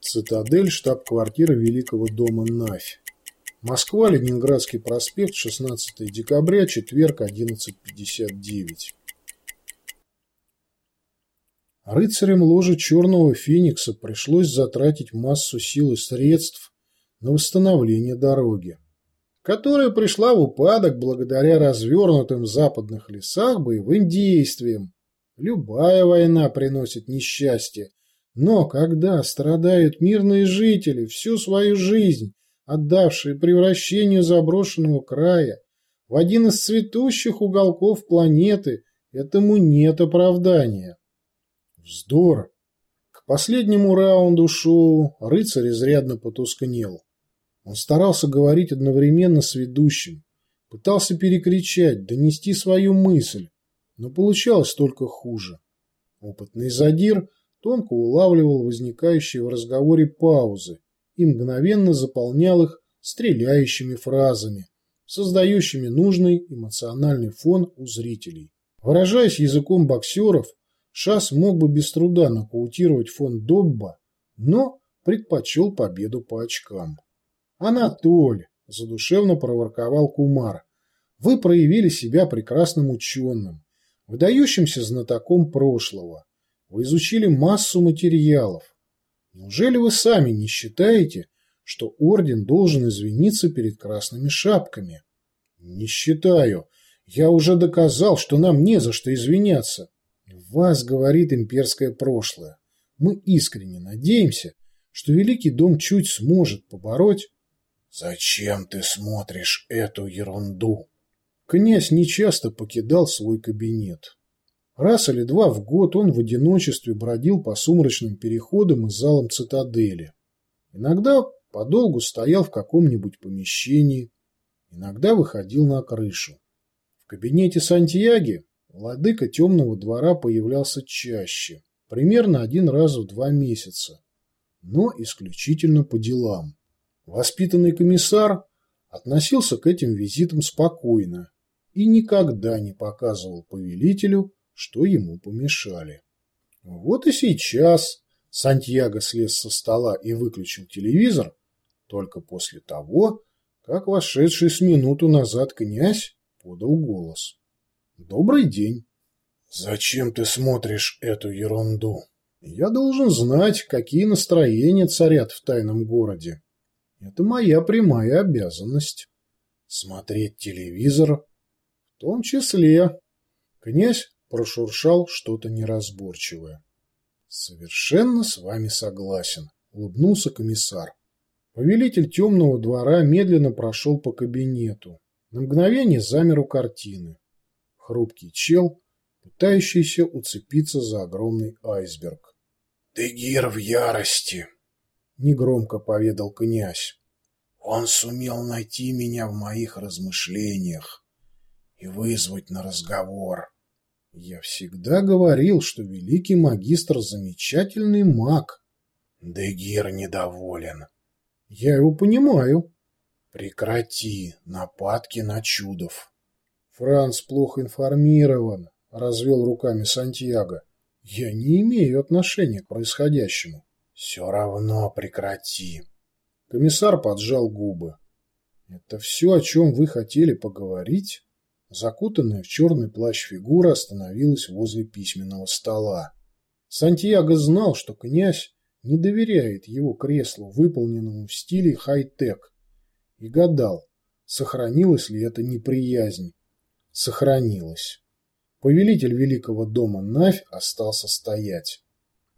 Цитадель, штаб-квартира Великого дома Навь. Москва, Ленинградский проспект, 16 декабря, четверг, 11.59. Рыцарям ложи Черного Феникса пришлось затратить массу сил и средств на восстановление дороги, которая пришла в упадок благодаря развернутым в западных лесах боевым действиям. Любая война приносит несчастье, но когда страдают мирные жители, всю свою жизнь отдавшие превращению заброшенного края в один из цветущих уголков планеты, этому нет оправдания. Вздор! К последнему раунду шоу рыцарь изрядно потускнел. Он старался говорить одновременно с ведущим, пытался перекричать, донести свою мысль, но получалось только хуже. Опытный задир – тонко улавливал возникающие в разговоре паузы и мгновенно заполнял их стреляющими фразами, создающими нужный эмоциональный фон у зрителей. Выражаясь языком боксеров, Шас мог бы без труда нокаутировать фон Добба, но предпочел победу по очкам. «Анатоль!» – задушевно проворковал Кумар. «Вы проявили себя прекрасным ученым, выдающимся знатоком прошлого. Вы изучили массу материалов. Неужели вы сами не считаете, что орден должен извиниться перед красными шапками? Не считаю. Я уже доказал, что нам не за что извиняться. Вас говорит имперское прошлое. Мы искренне надеемся, что Великий Дом чуть сможет побороть... Зачем ты смотришь эту ерунду? Князь нечасто покидал свой кабинет. Раз или два в год он в одиночестве бродил по сумрачным переходам и залам цитадели. Иногда подолгу стоял в каком-нибудь помещении, иногда выходил на крышу. В кабинете Сантьяги владыка темного двора появлялся чаще, примерно один раз в два месяца, но исключительно по делам. Воспитанный комиссар относился к этим визитам спокойно и никогда не показывал повелителю, что ему помешали. Вот и сейчас Сантьяго слез со стола и выключил телевизор только после того, как вошедший с минуту назад князь подал голос. «Добрый день!» «Зачем ты смотришь эту ерунду?» «Я должен знать, какие настроения царят в тайном городе. Это моя прямая обязанность. Смотреть телевизор в том числе». Князь прошуршал что-то неразборчивое. «Совершенно с вами согласен», — улыбнулся комиссар. Повелитель темного двора медленно прошел по кабинету. На мгновение замер у картины. Хрупкий чел, пытающийся уцепиться за огромный айсберг. «Дегир в ярости», — негромко поведал князь. «Он сумел найти меня в моих размышлениях и вызвать на разговор. Я всегда говорил, что великий магистр замечательный маг. Дегир недоволен. Я его понимаю. Прекрати нападки на чудов. Франц плохо информирован, развел руками Сантьяго. Я не имею отношения к происходящему. Все равно прекрати. Комиссар поджал губы. Это все, о чем вы хотели поговорить? Закутанная в черный плащ фигура остановилась возле письменного стола. Сантьяго знал, что князь не доверяет его креслу, выполненному в стиле хай-тек, и гадал, сохранилась ли эта неприязнь. Сохранилась. Повелитель Великого дома Навь остался стоять.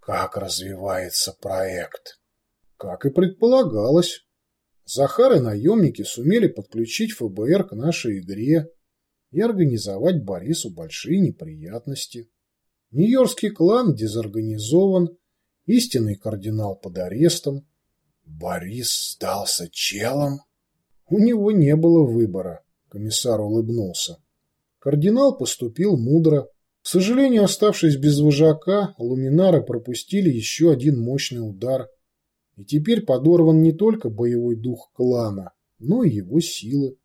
Как развивается проект? Как и предполагалось. Захар и наемники сумели подключить ФБР к нашей игре, и организовать Борису большие неприятности. Нью-Йоркский клан дезорганизован, истинный кардинал под арестом. Борис сдался челом? У него не было выбора, комиссар улыбнулся. Кардинал поступил мудро. К сожалению, оставшись без вожака, луминары пропустили еще один мощный удар. И теперь подорван не только боевой дух клана, но и его силы.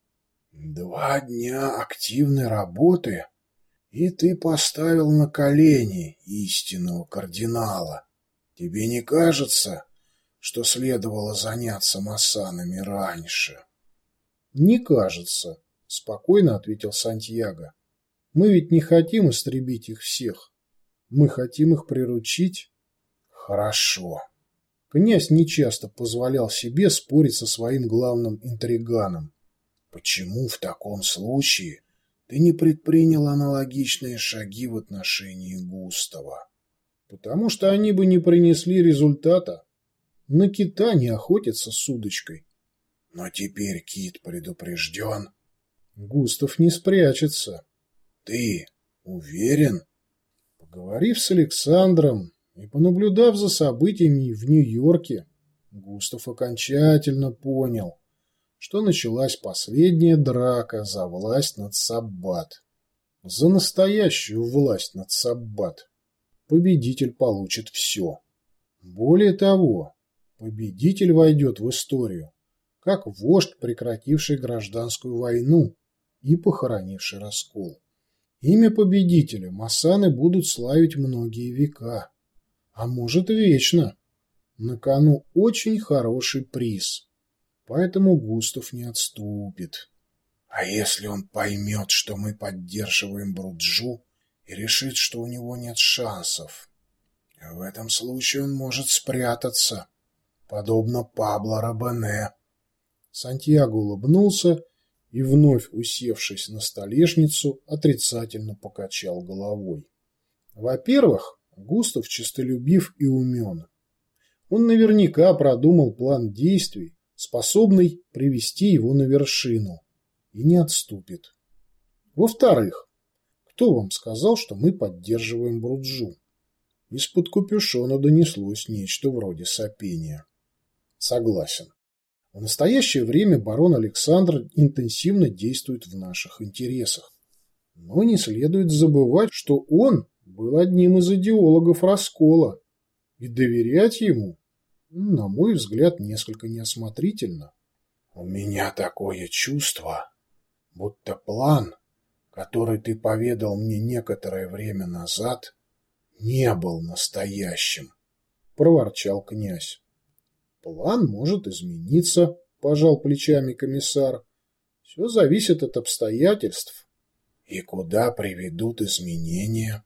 Два дня активной работы, и ты поставил на колени истинного кардинала. Тебе не кажется, что следовало заняться массанами раньше. «Не кажется», — спокойно ответил Сантьяго. «Мы ведь не хотим истребить их всех. Мы хотим их приручить». «Хорошо». Князь нечасто позволял себе спорить со своим главным интриганом. «Почему в таком случае ты не предпринял аналогичные шаги в отношении Густава?» «Потому что они бы не принесли результата. На кита не охотятся с удочкой». «Но теперь кит предупрежден». «Густав не спрячется». «Ты уверен?» Поговорив с Александром, и понаблюдав за событиями в Нью-Йорке, Густав окончательно понял, что началась последняя драка за власть над Саббат. За настоящую власть над Саббат. Победитель получит все. Более того, победитель войдет в историю, как вождь, прекративший гражданскую войну и похоронивший раскол. Имя победителя Масаны будут славить многие века а может вечно. На кону очень хороший приз, поэтому Густав не отступит. А если он поймет, что мы поддерживаем Бруджу и решит, что у него нет шансов? В этом случае он может спрятаться, подобно Пабло Рабене. Сантьяго улыбнулся и, вновь усевшись на столешницу, отрицательно покачал головой. Во-первых, Густав честолюбив и умен. Он наверняка продумал план действий, способный привести его на вершину, и не отступит. Во-вторых, кто вам сказал, что мы поддерживаем Бруджу? Из-под капюшона донеслось нечто вроде сопения. Согласен. В настоящее время барон Александр интенсивно действует в наших интересах. Но не следует забывать, что он был одним из идеологов раскола, и доверять ему, на мой взгляд, несколько неосмотрительно. У меня такое чувство, будто план, который ты поведал мне некоторое время назад, не был настоящим, — проворчал князь. План может измениться, — пожал плечами комиссар. Все зависит от обстоятельств. И куда приведут изменения?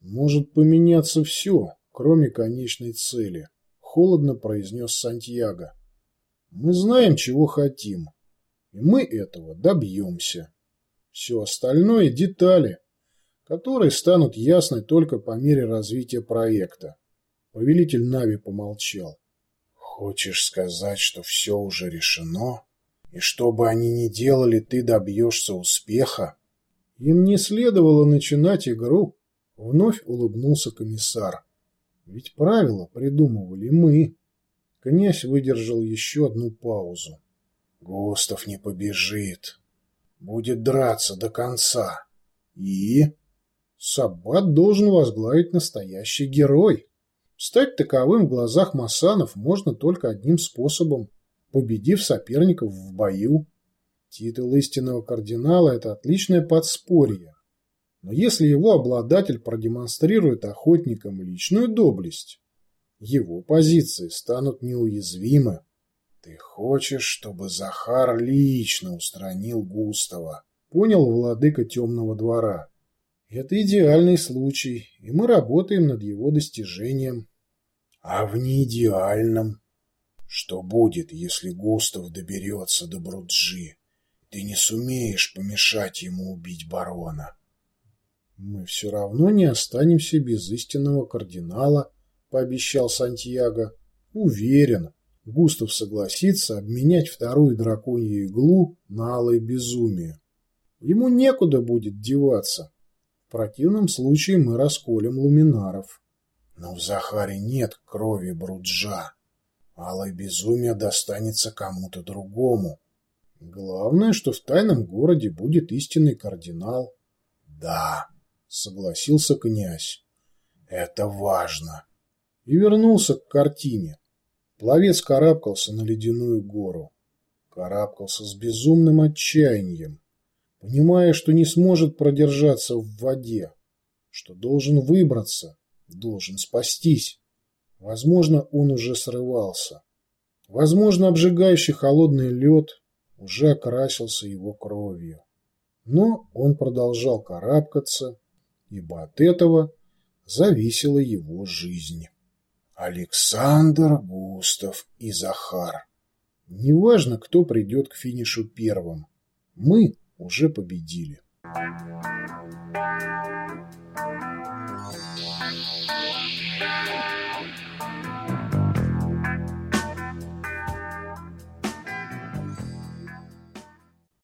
«Может поменяться все, кроме конечной цели», — холодно произнес Сантьяго. «Мы знаем, чего хотим, и мы этого добьемся. Все остальное — детали, которые станут ясны только по мере развития проекта». Повелитель Нави помолчал. «Хочешь сказать, что все уже решено? И что бы они ни делали, ты добьешься успеха?» Им не следовало начинать игру, Вновь улыбнулся комиссар. Ведь правила придумывали мы. Князь выдержал еще одну паузу. Густав не побежит. Будет драться до конца. И... Саббат должен возглавить настоящий герой. Стать таковым в глазах Масанов можно только одним способом – победив соперников в бою. Титул истинного кардинала – это отличное подспорье, но если его обладатель продемонстрирует охотникам личную доблесть, его позиции станут неуязвимы. Ты хочешь, чтобы Захар лично устранил Густава? Понял владыка темного двора. Это идеальный случай, и мы работаем над его достижением. А в неидеальном? Что будет, если Густав доберется до Бруджи? Ты не сумеешь помешать ему убить барона. «Мы все равно не останемся без истинного кардинала», — пообещал Сантьяго. «Уверен, Густав согласится обменять вторую драконью иглу на алое безумие. Ему некуда будет деваться. В противном случае мы расколем луминаров». «Но в Захаре нет крови Бруджа. Алое безумие достанется кому-то другому. Главное, что в тайном городе будет истинный кардинал». «Да», — согласился князь. «Это важно». И вернулся к картине. Пловец карабкался на ледяную гору. Карабкался с безумным отчаянием, понимая, что не сможет продержаться в воде, что должен выбраться, должен спастись. Возможно, он уже срывался. Возможно, обжигающий холодный лед уже окрасился его кровью. Но он продолжал карабкаться, ибо от этого зависела его жизнь. Александр, Густав и Захар. Неважно, кто придет к финишу первым. Мы уже победили. Thank you.